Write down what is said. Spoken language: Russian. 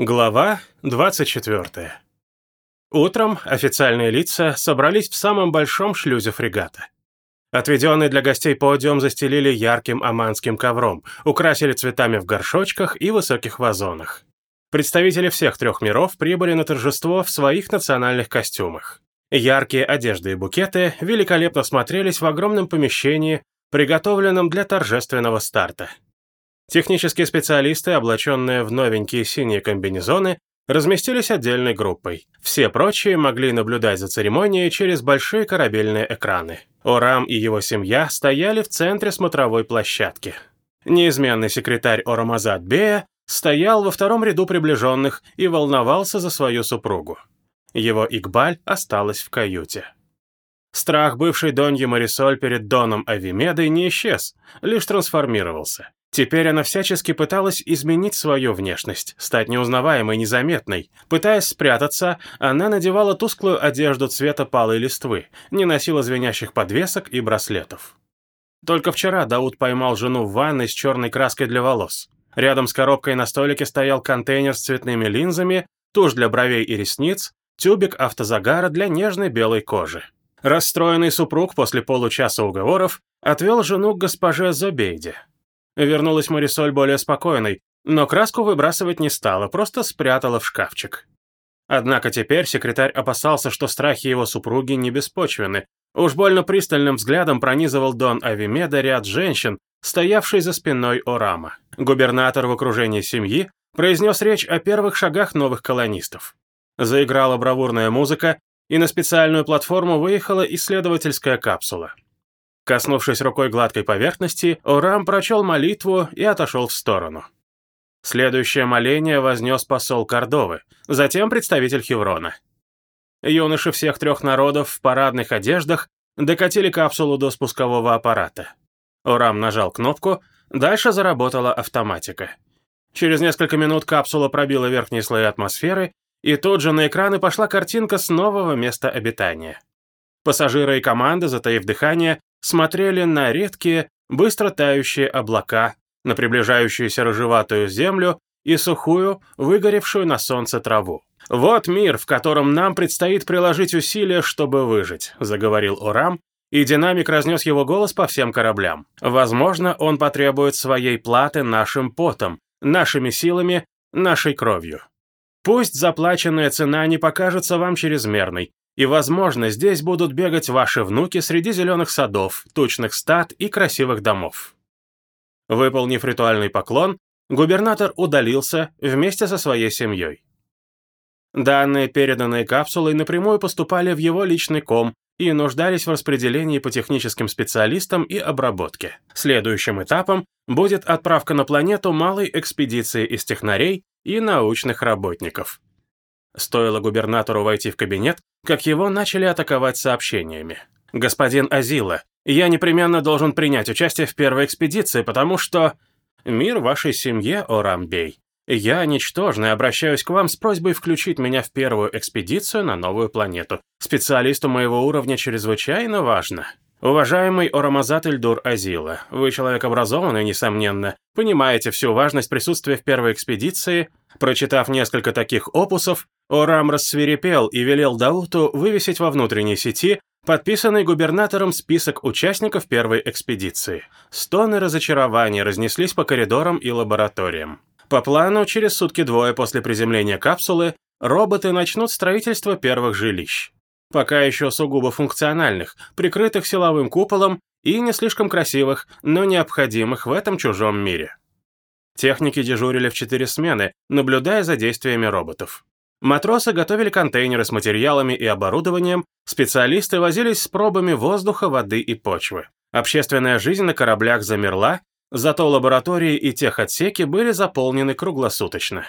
Глава 24. Утром официальные лица собрались в самом большом шлюзе фрегата. Отведенный для гостей подиум застелили ярким оманским ковром, украсили цветами в горшочках и высоких вазонах. Представители всех трех миров прибыли на торжество в своих национальных костюмах. Яркие одежды и букеты великолепно смотрелись в огромном помещении, приготовленном для торжественного старта. Технические специалисты, облаченные в новенькие синие комбинезоны, разместились отдельной группой. Все прочие могли наблюдать за церемонией через большие корабельные экраны. Орам и его семья стояли в центре смотровой площадки. Неизменный секретарь Орамазад Бея стоял во втором ряду приближенных и волновался за свою супругу. Его Игбаль осталась в каюте. Страх бывшей Доньи Марисоль перед Доном Авимедой не исчез, лишь трансформировался. Теперь она всячески пыталась изменить свою внешность, стать неузнаваемой, незаметной. Пытаясь спрятаться, она надевала тусклую одежду цвета палой листвы, не носила звенящих подвесок и браслетов. Только вчера Дауд поймал жену в ванной с черной краской для волос. Рядом с коробкой на столике стоял контейнер с цветными линзами, тушь для бровей и ресниц, тюбик автозагара для нежной белой кожи. Расстроенный супруг после получаса уговоров отвел жену к госпоже Зобейде. Вернулась Марисоль более спокойной, но краску выбрасывать не стала, просто спрятала в шкафчик. Однако теперь секретарь опасался, что страхи его супруги не беспочвены. Уж больно пристальным взглядом пронизывал Дон Авимеда ряд женщин, стоявший за спиной Орама. Губернатор в окружении семьи произнес речь о первых шагах новых колонистов. Заиграла бравурная музыка, и на специальную платформу выехала исследовательская капсула. Коснувшись рукой гладкой поверхности, Орам прочел молитву и отошел в сторону. Следующее моление вознес посол Кордовы, затем представитель Хеврона. Юноши всех трех народов в парадных одеждах докатили капсулу до спускового аппарата. Орам нажал кнопку, дальше заработала автоматика. Через несколько минут капсула пробила верхние слои атмосферы, и тут же на экраны пошла картинка с нового места обитания. Пассажиры и команда, затаив дыхание, смотрели на редкие, быстро тающие облака, на приближающуюся рыжеватую землю и сухую, выгоревшую на солнце траву. «Вот мир, в котором нам предстоит приложить усилия, чтобы выжить», — заговорил Орам, и динамик разнес его голос по всем кораблям. «Возможно, он потребует своей платы нашим потом, нашими силами, нашей кровью. Пусть заплаченная цена не покажется вам чрезмерной, и, возможно, здесь будут бегать ваши внуки среди зеленых садов, тучных стад и красивых домов. Выполнив ритуальный поклон, губернатор удалился вместе со своей семьей. Данные, переданные капсулой, напрямую поступали в его личный ком и нуждались в распределении по техническим специалистам и обработке. Следующим этапом будет отправка на планету малой экспедиции из технарей и научных работников. Стоило губернатору войти в кабинет, как его начали атаковать сообщениями. «Господин Азила, я непременно должен принять участие в первой экспедиции, потому что...» «Мир вашей семье, Орамбей. Я, ничтожный, обращаюсь к вам с просьбой включить меня в первую экспедицию на новую планету. Специалисту моего уровня чрезвычайно важно». «Уважаемый Орамазат Ильдур Азила, вы человек образованный, несомненно, понимаете всю важность присутствия в первой экспедиции. Прочитав несколько таких опусов, Орам рассверепел и велел Дауту вывесить во внутренней сети подписанный губернатором список участников первой экспедиции. Стоны разочарования разнеслись по коридорам и лабораториям. По плану, через сутки-двое после приземления капсулы, роботы начнут строительство первых жилищ пока еще сугубо функциональных, прикрытых силовым куполом и не слишком красивых, но необходимых в этом чужом мире. Техники дежурили в четыре смены, наблюдая за действиями роботов. Матросы готовили контейнеры с материалами и оборудованием, специалисты возились с пробами воздуха, воды и почвы. Общественная жизнь на кораблях замерла, зато лаборатории и техотсеки были заполнены круглосуточно.